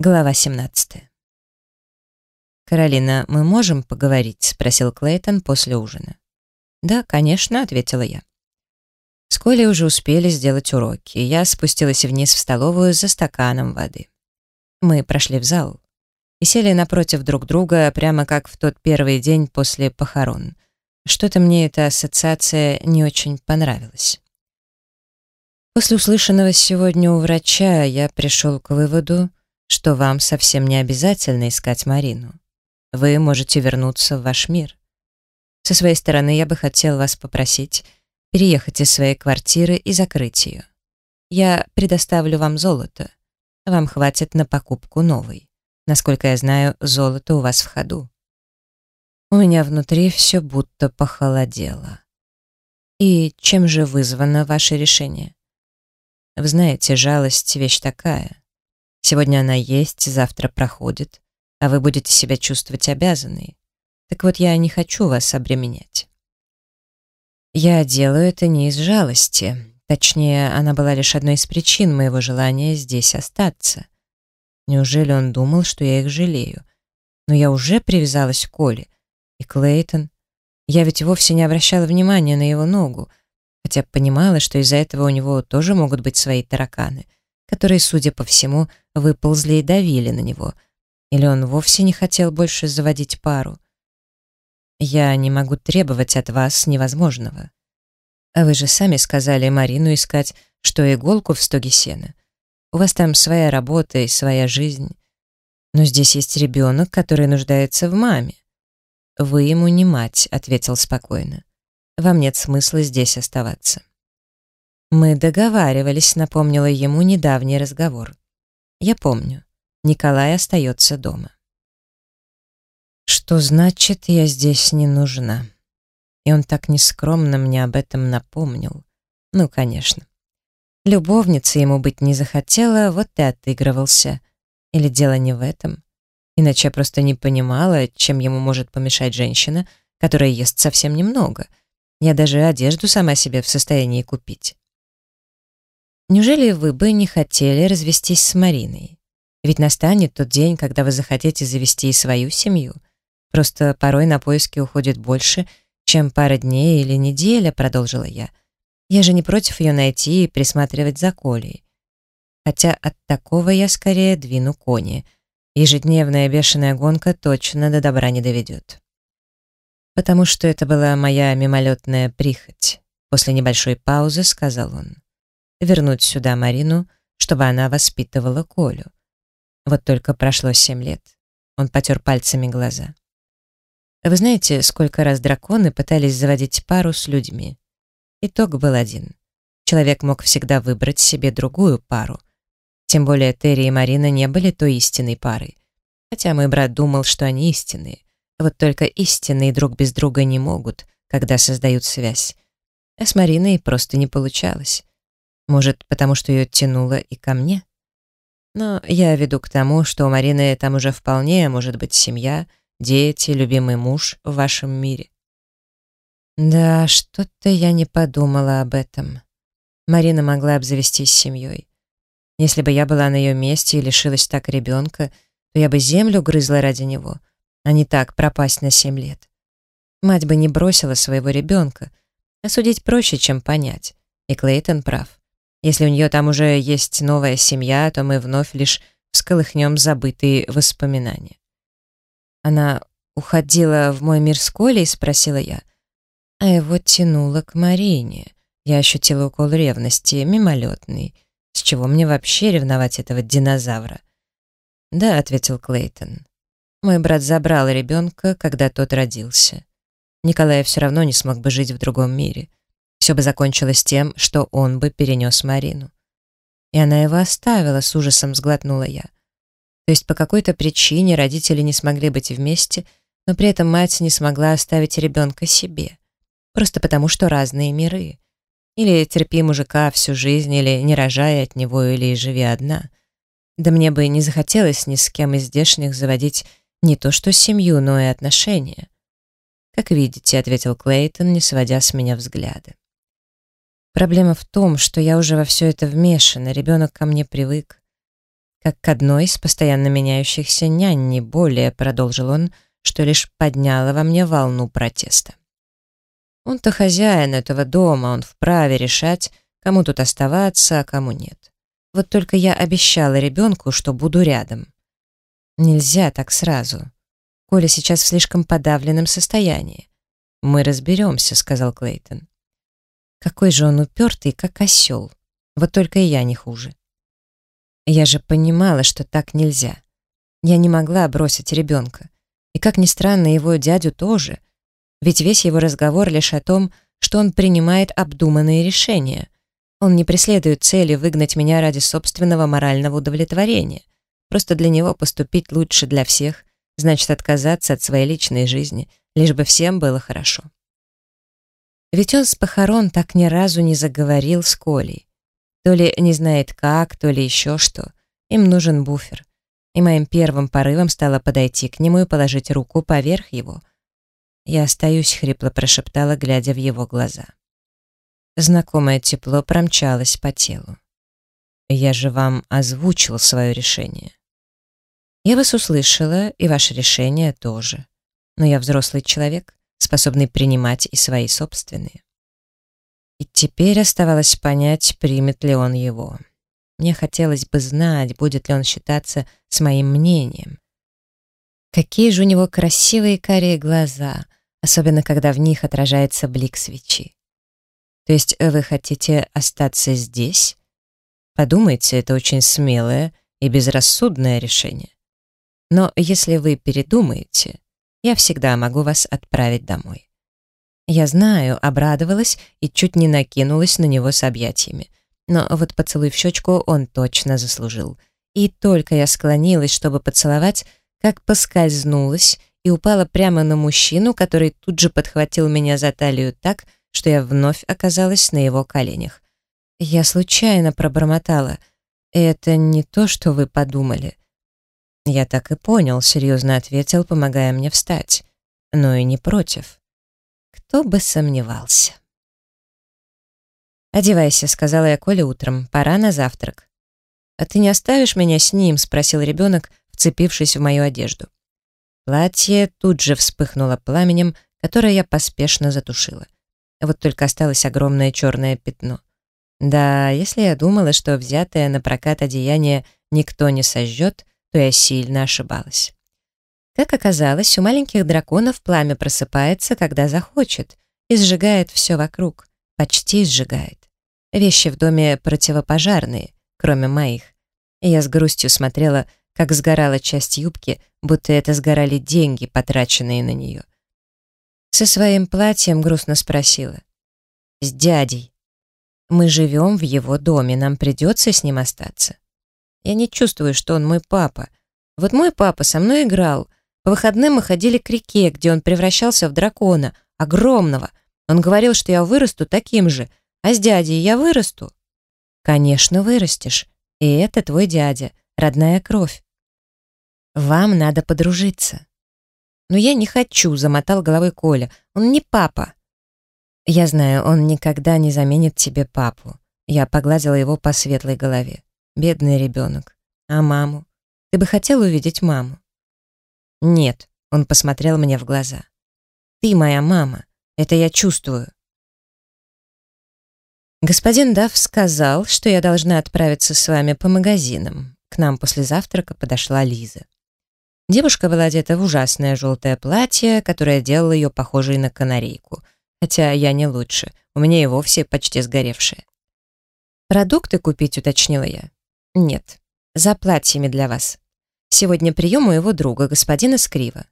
Глава 17. «Каролина, мы можем поговорить?» — спросил Клейтон после ужина. «Да, конечно», — ответила я. С Колей уже успели сделать уроки, и я спустилась вниз в столовую за стаканом воды. Мы прошли в зал и сели напротив друг друга, прямо как в тот первый день после похорон. Что-то мне эта ассоциация не очень понравилась. После услышанного сегодня у врача я пришел к выводу, что вам совсем не обязательно искать Марину. Вы можете вернуться в ваш мир. Со своей стороны я бы хотел вас попросить переехать из своей квартиры и закрыть ее. Я предоставлю вам золото. Вам хватит на покупку новой. Насколько я знаю, золото у вас в ходу. У меня внутри все будто похолодело. И чем же вызвано ваше решение? Вы знаете, жалость — вещь такая. Сегодня она есть, завтра проходит, а вы будете себя чувствовать обязанной. Так вот, я не хочу вас обременять. Я делаю это не из жалости. Точнее, она была лишь одной из причин моего желания здесь остаться. Неужели он думал, что я их жалею? Но я уже привязалась к Коле. И Клейтон. Я ведь вовсе не обращала внимания на его ногу, хотя понимала, что из-за этого у него тоже могут быть свои тараканы — которые, судя по всему, выползли и давили на него. Или он вовсе не хотел больше заводить пару. Я не могу требовать от вас невозможного. А вы же сами сказали Марину искать, что иголку в стоге сена. У вас там своя работа и своя жизнь. Но здесь есть ребенок, который нуждается в маме. Вы ему не мать, ответил спокойно. Вам нет смысла здесь оставаться. «Мы договаривались», — напомнила ему недавний разговор. «Я помню. Николай остается дома». «Что значит, я здесь не нужна?» И он так нескромно мне об этом напомнил. Ну, конечно. Любовница ему быть не захотела, вот и отыгрывался. Или дело не в этом? Иначе я просто не понимала, чем ему может помешать женщина, которая ест совсем немного. Я даже одежду сама себе в состоянии купить. Неужели вы бы не хотели развестись с Мариной? Ведь настанет тот день, когда вы захотите завести свою семью. Просто порой на поиски уходит больше, чем пара дней или неделя, продолжила я. Я же не против ее найти и присматривать за Колей. Хотя от такого я скорее двину кони. Ежедневная бешеная гонка точно до добра не доведет. Потому что это была моя мимолетная прихоть. После небольшой паузы сказал он вернуть сюда Марину, чтобы она воспитывала Колю. Вот только прошло семь лет. Он потер пальцами глаза. Вы знаете, сколько раз драконы пытались заводить пару с людьми? Итог был один. Человек мог всегда выбрать себе другую пару. Тем более Терри и Марина не были той истинной парой. Хотя мой брат думал, что они истинные. Вот только истинные друг без друга не могут, когда создают связь. А с Мариной просто не получалось. Может, потому что ее тянуло и ко мне? Но я веду к тому, что у Марины там уже вполне может быть семья, дети, любимый муж в вашем мире. Да, что-то я не подумала об этом. Марина могла обзавестись семьей. Если бы я была на ее месте и лишилась так ребенка, то я бы землю грызла ради него, а не так пропасть на семь лет. Мать бы не бросила своего ребенка. Осудить проще, чем понять. И Клейтон прав. Если у нее там уже есть новая семья, то мы вновь лишь всколыхнем забытые воспоминания. Она уходила в мой мир с Колей, спросила я. А его тянуло к Марине. Я ощутила укол ревности, мимолетный. С чего мне вообще ревновать этого динозавра? Да, ответил Клейтон. Мой брат забрал ребенка, когда тот родился. Николай все равно не смог бы жить в другом мире все бы закончилось тем, что он бы перенес Марину. И она его оставила, с ужасом сглотнула я. То есть по какой-то причине родители не смогли быть вместе, но при этом мать не смогла оставить ребенка себе. Просто потому, что разные миры. Или терпи мужика всю жизнь, или не рожай от него, или живи одна. Да мне бы не захотелось ни с кем из здешних заводить не то что семью, но и отношения. «Как видите», — ответил Клейтон, не сводя с меня взгляда. Проблема в том, что я уже во все это вмешана, ребенок ко мне привык. как к одной из постоянно меняющихся нянь, не более, продолжил он, что лишь подняло во мне волну протеста. Он-то хозяин этого дома, он вправе решать, кому тут оставаться, а кому нет. Вот только я обещала ребенку, что буду рядом. Нельзя так сразу. Коля сейчас в слишком подавленном состоянии. «Мы разберемся», — сказал Клейтон. Какой же он упертый, как осел. Вот только и я не хуже. Я же понимала, что так нельзя. Я не могла бросить ребенка. И, как ни странно, его дядю тоже. Ведь весь его разговор лишь о том, что он принимает обдуманные решения. Он не преследует цели выгнать меня ради собственного морального удовлетворения. Просто для него поступить лучше для всех, значит отказаться от своей личной жизни, лишь бы всем было хорошо. Ведь он с похорон так ни разу не заговорил с Колей. То ли не знает как, то ли еще что. Им нужен буфер. И моим первым порывом стало подойти к нему и положить руку поверх его. «Я остаюсь», — хрипло прошептала, глядя в его глаза. Знакомое тепло промчалось по телу. «Я же вам озвучил свое решение». «Я вас услышала, и ваше решение тоже. Но я взрослый человек, способный принимать и свои собственные». И теперь оставалось понять, примет ли он его. Мне хотелось бы знать, будет ли он считаться с моим мнением. Какие же у него красивые карие глаза, особенно когда в них отражается блик свечи. То есть вы хотите остаться здесь? Подумайте, это очень смелое и безрассудное решение. Но если вы передумаете, я всегда могу вас отправить домой. Я знаю, обрадовалась и чуть не накинулась на него с объятиями. Но вот поцелуй в щечку он точно заслужил. И только я склонилась, чтобы поцеловать, как поскользнулась и упала прямо на мужчину, который тут же подхватил меня за талию так, что я вновь оказалась на его коленях. Я случайно пробормотала. «Это не то, что вы подумали». «Я так и понял», — серьезно ответил, помогая мне встать. «Но и не против». Кто бы сомневался. «Одевайся», — сказала я Коле утром. «Пора на завтрак». «А ты не оставишь меня с ним?» — спросил ребенок, вцепившись в мою одежду. Платье тут же вспыхнуло пламенем, которое я поспешно затушила. Вот только осталось огромное черное пятно. Да, если я думала, что взятое на прокат одеяние никто не сожжет, то я сильно ошибалась. Как оказалось, у маленьких драконов пламя просыпается, когда захочет, и сжигает все вокруг, почти сжигает. Вещи в доме противопожарные, кроме моих. И я с грустью смотрела, как сгорала часть юбки, будто это сгорали деньги, потраченные на нее. Со своим платьем грустно спросила. «С дядей. Мы живем в его доме, нам придется с ним остаться. Я не чувствую, что он мой папа. Вот мой папа со мной играл, по выходным мы ходили к реке, где он превращался в дракона, огромного. Он говорил, что я вырасту таким же, а с дядей я вырасту. Конечно, вырастешь. И это твой дядя, родная кровь. Вам надо подружиться. Но я не хочу, замотал головой Коля. Он не папа. Я знаю, он никогда не заменит тебе папу. Я погладила его по светлой голове. Бедный ребенок. А маму? Ты бы хотел увидеть маму? «Нет», — он посмотрел мне в глаза. «Ты моя мама, это я чувствую». Господин Дав сказал, что я должна отправиться с вами по магазинам. К нам после завтрака подошла Лиза. Девушка была одета в ужасное желтое платье, которое делало ее похожей на канарейку. Хотя я не лучше, у меня и вовсе почти сгоревшее. «Продукты купить?» — уточнила я. «Нет, за платьями для вас». Сегодня прием у его друга, господина Скрива.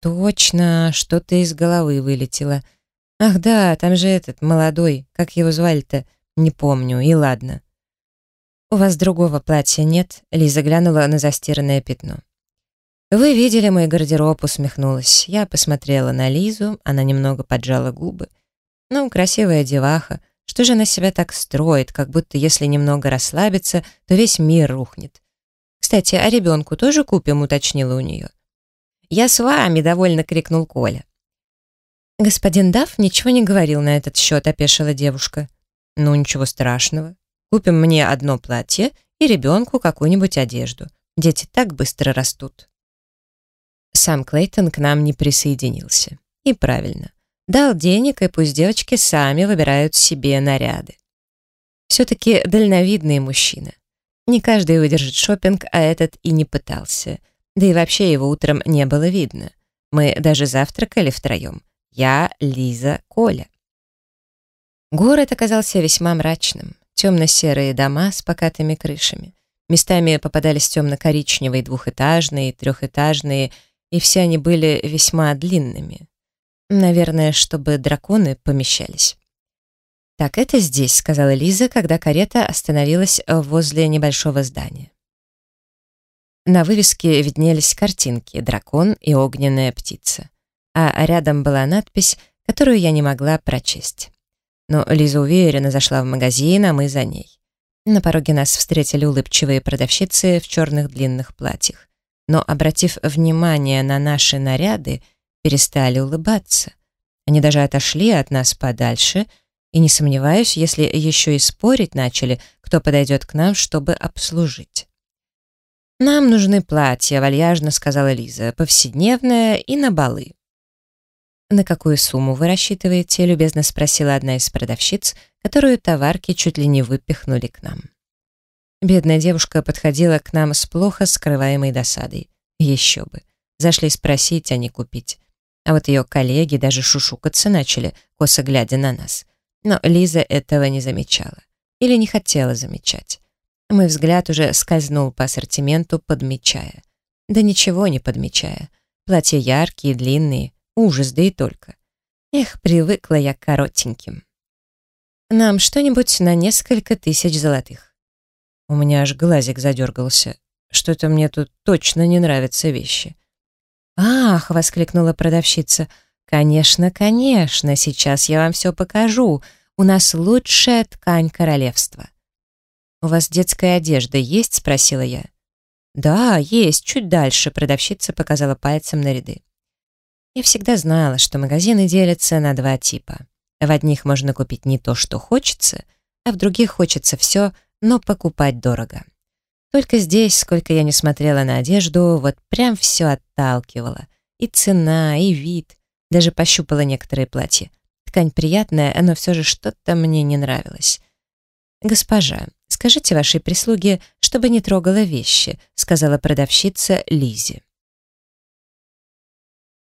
Точно, что-то из головы вылетело. Ах да, там же этот, молодой, как его звали-то, не помню, и ладно. «У вас другого платья нет?» Лиза глянула на застиранное пятно. «Вы видели мой гардероб», — усмехнулась. Я посмотрела на Лизу, она немного поджала губы. «Ну, красивая деваха. Что же она себя так строит, как будто если немного расслабиться, то весь мир рухнет? «Кстати, а ребенку тоже купим?» — уточнила у нее. «Я с вами!» — довольно крикнул Коля. «Господин Дав ничего не говорил на этот счет», — опешила девушка. «Ну, ничего страшного. Купим мне одно платье и ребенку какую-нибудь одежду. Дети так быстро растут. Сам Клейтон к нам не присоединился. И правильно. Дал денег, и пусть девочки сами выбирают себе наряды. Все-таки дальновидный мужчина. Не каждый выдержит шопинг, а этот и не пытался. Да и вообще его утром не было видно. Мы даже завтракали втроем. Я, Лиза, Коля. Город оказался весьма мрачным. Темно-серые дома с покатыми крышами. Местами попадались темно-коричневые двухэтажные, трехэтажные, и все они были весьма длинными. Наверное, чтобы драконы помещались. «Так, это здесь», — сказала Лиза, когда карета остановилась возле небольшого здания. На вывеске виднелись картинки «Дракон» и «Огненная птица», а рядом была надпись, которую я не могла прочесть. Но Лиза уверенно зашла в магазин, а мы за ней. На пороге нас встретили улыбчивые продавщицы в черных длинных платьях. Но, обратив внимание на наши наряды, перестали улыбаться. Они даже отошли от нас подальше, и не сомневаюсь, если еще и спорить начали, кто подойдет к нам, чтобы обслужить. «Нам нужны платья», — вальяжно сказала Лиза, «повседневное и на балы». «На какую сумму вы рассчитываете?» — любезно спросила одна из продавщиц, которую товарки чуть ли не выпихнули к нам. Бедная девушка подходила к нам с плохо скрываемой досадой. Еще бы. Зашли спросить, а не купить. А вот ее коллеги даже шушукаться начали, косо глядя на нас. Но Лиза этого не замечала. Или не хотела замечать. Мой взгляд уже скользнул по ассортименту, подмечая. Да ничего не подмечая. Платья яркие, длинные, Ужас, да и только. Эх, привыкла я к коротеньким. Нам что-нибудь на несколько тысяч золотых. У меня аж глазик задергался. Что-то мне тут точно не нравятся вещи. «Ах!» — воскликнула продавщица. «Конечно, конечно, сейчас я вам все покажу. У нас лучшая ткань королевства». «У вас детская одежда есть?» — спросила я. «Да, есть, чуть дальше», — продавщица показала пальцем на ряды. Я всегда знала, что магазины делятся на два типа. В одних можно купить не то, что хочется, а в других хочется все, но покупать дорого. Только здесь, сколько я не смотрела на одежду, вот прям все отталкивало. И цена, и вид. Даже пощупала некоторые платья. Ткань приятная, но все же что-то мне не нравилось. «Госпожа, скажите вашей прислуге, чтобы не трогала вещи», сказала продавщица Лизе.